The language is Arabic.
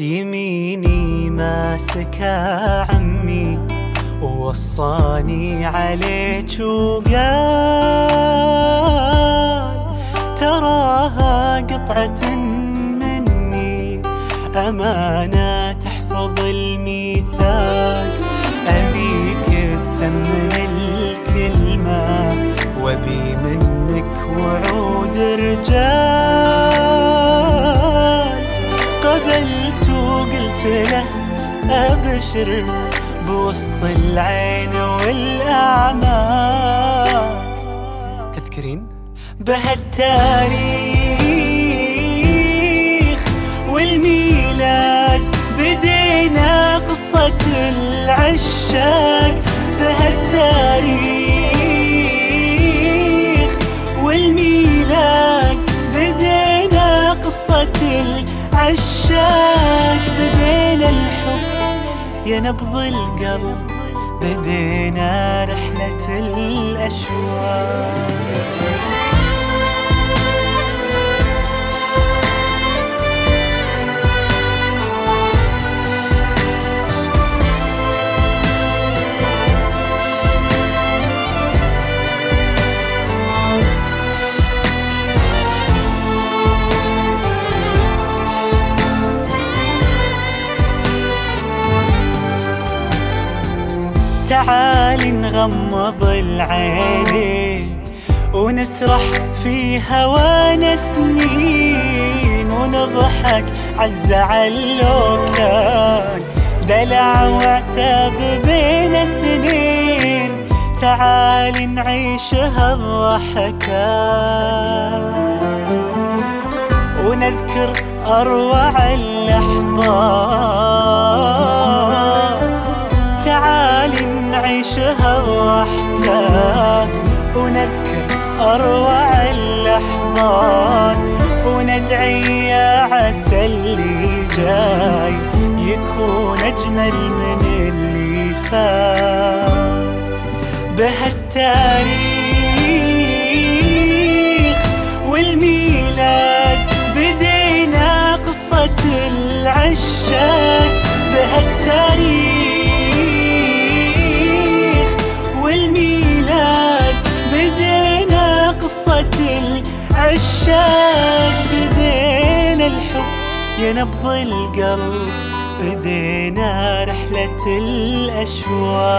يميني ماسكها عمي ووصاني عليك وقال تراها قطعة مني أمانة تحفظ الميثاق. أبيك تثمن الكلمة وأبي منك وعود رجال. قبلت وقلت له أبشر بوسط العين والأعمال تذكرين؟ بهالتاريخ والميلاد بدينا قصة العشاق. يا نبض القلب بدينا رحلة الأشواق. تعال نغمض العينين ونسرح في هوانا سنين ونضحك عالزعل لو كان دلع وعتاب بين اثنين تعال نعيش هالضحكات ونذكر أروع اللحظات. هالضحكات ونذكر أروع اللحظات وندعي يا عسى اللي جاي يكون أجمل من اللي فات بهالتاريخ والميلاد بدينا قصة العشاق بهالتاريخ يا نبض القلب بدينا رحلة الأشواق.